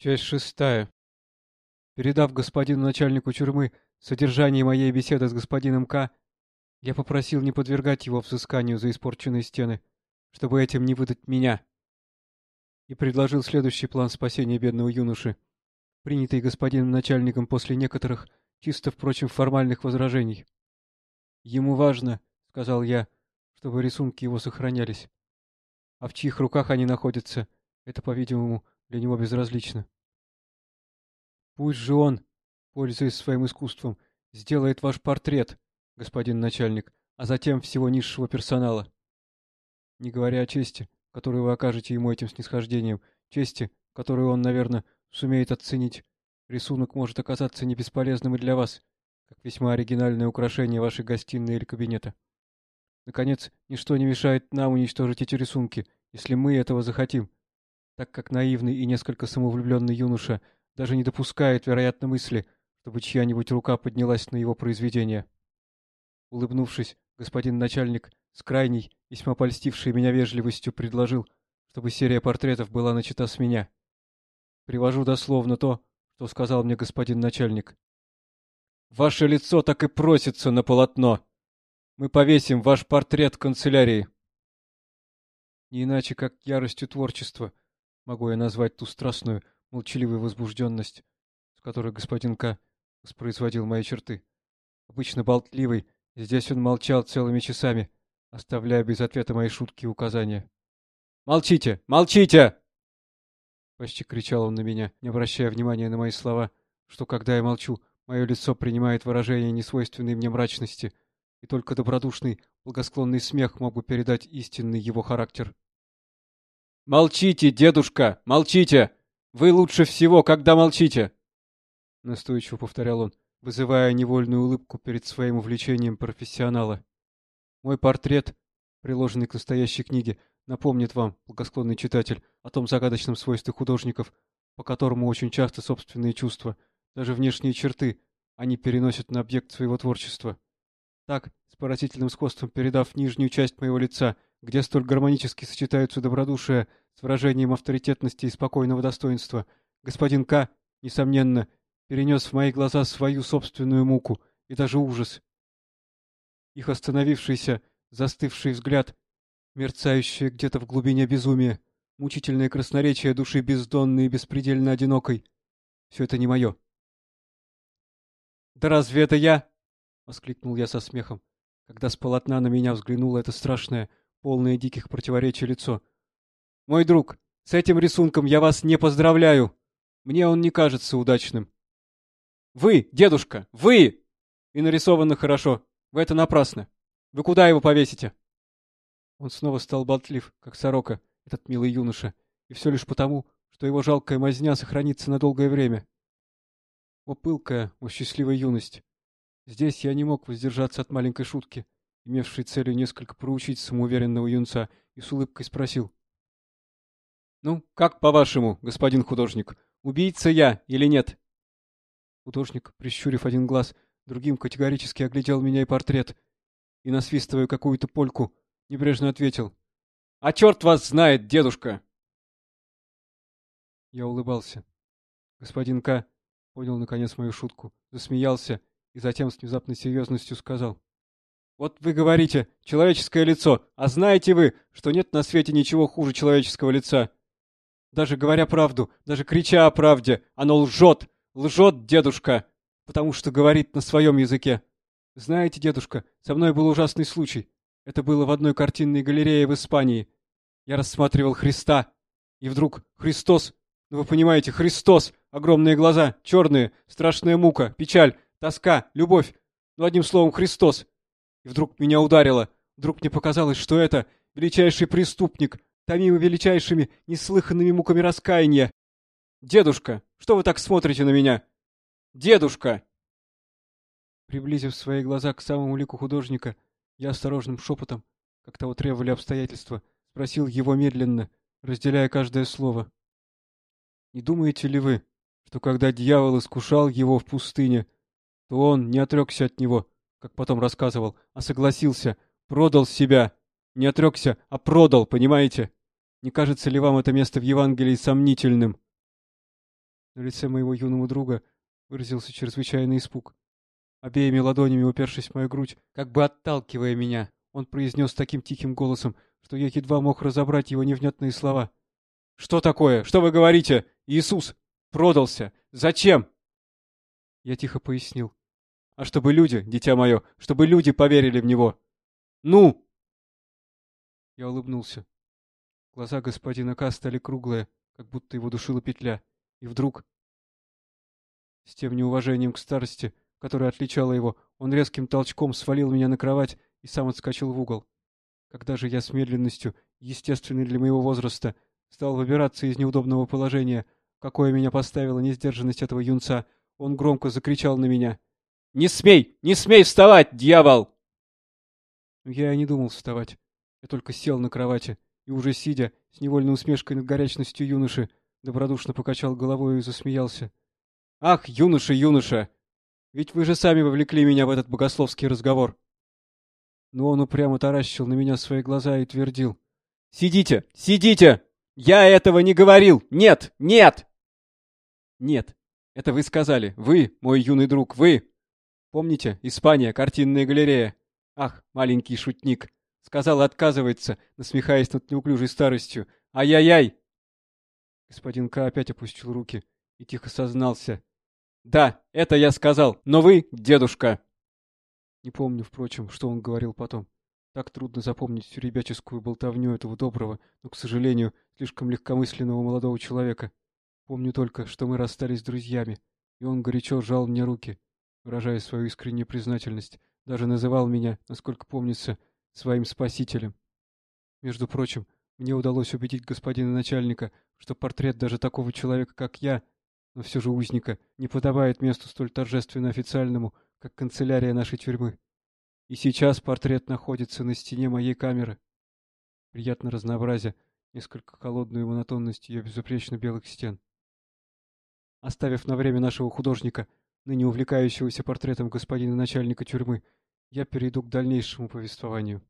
Часть шестая. Передав господину начальнику тюрьмы содержание моей беседы с господином К., я попросил не подвергать его взысканию за испорченные стены, чтобы этим не выдать меня, и предложил следующий план спасения бедного юноши, принятый господином начальником после некоторых, чисто, впрочем, формальных возражений. «Ему важно, — сказал я, — чтобы рисунки его сохранялись. А в чьих руках они находятся, это, по-видимому, для него безразлично. Пусть же он, пользуясь своим искусством, сделает ваш портрет, господин начальник, а затем всего низшего персонала. Не говоря о чести, которую вы окажете ему этим снисхождением, чести, которую он, наверное, сумеет оценить, рисунок может оказаться не бесполезным и для вас, как весьма оригинальное украшение вашей гостиной или кабинета. Наконец, ничто не мешает нам уничтожить эти рисунки, если мы этого захотим, так как наивный и несколько самовлюбленный юноша даже не допускает, вероятно, мысли, чтобы чья-нибудь рука поднялась на его произведение. Улыбнувшись, господин начальник с крайней, весьма польстившей меня вежливостью, предложил, чтобы серия портретов была начата с меня. Привожу дословно то, что сказал мне господин начальник. «Ваше лицо так и просится на полотно. Мы повесим ваш портрет в канцелярии». Не иначе, как яростью творчества — могу я назвать ту страстную, молчаливую возбужденность, с которой господин К. воспроизводил мои черты. Обычно болтливый, здесь он молчал целыми часами, оставляя без ответа мои шутки и указания. «Молчите! Молчите!» Почти кричал он на меня, не обращая внимания на мои слова, что когда я молчу, мое лицо принимает выражение несвойственной мне мрачности, и только добродушный, благосклонный смех мог бы передать истинный его характер. «Молчите, дедушка, молчите! Вы лучше всего, когда молчите!» Настойчиво повторял он, вызывая невольную улыбку перед своим увлечением профессионала. «Мой портрет, приложенный к настоящей книге, напомнит вам, благосклонный читатель, о том загадочном свойстве художников, по которому очень часто собственные чувства, даже внешние черты, они переносят на объект своего творчества. Так, с поразительным сходством передав нижнюю часть моего лица — где столь гармонически сочетаются добродушие с выражением авторитетности и спокойного достоинства, господин К, несомненно, перенес в мои глаза свою собственную муку и даже ужас. Их остановившийся, застывший взгляд, мерцающее где-то в глубине безумия, мучительное красноречие души бездонной и беспредельно одинокой — все это не мое. «Да разве это я?» — воскликнул я со смехом, когда с полотна на меня взглянуло это страшное, полное диких противоречий лицо. «Мой друг, с этим рисунком я вас не поздравляю. Мне он не кажется удачным». «Вы, дедушка, вы!» «И нарисовано хорошо. Вы это напрасно. Вы куда его повесите?» Он снова стал болтлив, как сорока, этот милый юноша, и все лишь потому, что его жалкая мазня сохранится на долгое время. О пылкая, о счастливая юность! Здесь я не мог воздержаться от маленькой шутки — имевший целью несколько проучить самоуверенного юнца, и с улыбкой спросил. «Ну, как по-вашему, господин художник, убийца я или нет?» Художник, прищурив один глаз, другим категорически оглядел меня и портрет, и, насвистывая какую-то польку, небрежно ответил. «А черт вас знает, дедушка!» Я улыбался. Господин К. понял наконец мою шутку, засмеялся и затем с внезапной серьезностью сказал. Вот вы говорите «человеческое лицо», а знаете вы, что нет на свете ничего хуже человеческого лица? Даже говоря правду, даже крича о правде, оно лжет, лжет, дедушка, потому что говорит на своем языке. Знаете, дедушка, со мной был ужасный случай. Это было в одной картинной галерее в Испании. Я рассматривал Христа, и вдруг Христос, ну вы понимаете, Христос, огромные глаза, черные, страшная мука, печаль, тоска, любовь, ну одним словом Христос. Вдруг меня ударило. Вдруг мне показалось, что это величайший преступник, томимый величайшими, неслыханными муками раскаяния. «Дедушка, что вы так смотрите на меня? Дедушка!» Приблизив свои глаза к самому лику художника, я осторожным шепотом, как того требовали обстоятельства, спросил его медленно, разделяя каждое слово. «Не думаете ли вы, что когда дьявол искушал его в пустыне, то он не отрекся от него, как потом рассказывал, а согласился, продал себя. Не отрекся, а продал, понимаете? Не кажется ли вам это место в Евангелии сомнительным? На лице моего юного друга выразился чрезвычайный испуг. Обеими ладонями упершись в мою грудь, как бы отталкивая меня, он произнес таким тихим голосом, что я едва мог разобрать его невнятные слова. «Что такое? Что вы говорите? Иисус! Продался! Зачем?» Я тихо пояснил. «А чтобы люди, дитя мое, чтобы люди поверили в него! Ну!» Я улыбнулся. Глаза господина К. стали круглые, как будто его душила петля. И вдруг... С тем неуважением к старости, которое отличало его, он резким толчком свалил меня на кровать и сам отскочил в угол. Когда же я с медленностью, естественной для моего возраста, стал выбираться из неудобного положения, какое меня поставила несдержанность этого юнца, он громко закричал на меня. «Не смей! Не смей вставать, дьявол!» Я и не думал вставать. Я только сел на кровати и, уже сидя, с невольной усмешкой над горячностью юноши, добродушно покачал головой и засмеялся. «Ах, юноша, юноша! Ведь вы же сами вовлекли меня в этот богословский разговор!» Но он упрямо таращил на меня свои глаза и твердил. «Сидите! Сидите! Я этого не говорил! Нет! Нет!» «Нет, это вы сказали. Вы, мой юный друг, вы! Помните, Испания, картинная галерея? Ах, маленький шутник! Сказал, отказывается, насмехаясь над неуклюжей старостью. Ай-яй-яй!» Господин К. опять опустил руки и тихо сознался. «Да, это я сказал, но вы, дедушка!» Не помню, впрочем, что он говорил потом. Так трудно запомнить всю ребяческую болтовню этого доброго, но, к сожалению, слишком легкомысленного молодого человека. Помню только, что мы расстались с друзьями, и он горячо сжал мне руки, выражая свою искреннюю признательность, даже называл меня, насколько помнится, своим спасителем. Между прочим, мне удалось убедить господина начальника, что портрет даже такого человека, как я, но все же узника, не подобает месту столь торжественно официальному, как канцелярия нашей тюрьмы. И сейчас портрет находится на стене моей камеры. Приятно разнообразие, несколько холодную монотонность ее безупречно белых стен. Оставив на время нашего художника, ныне увлекающегося портретом господина начальника тюрьмы, я перейду к дальнейшему повествованию.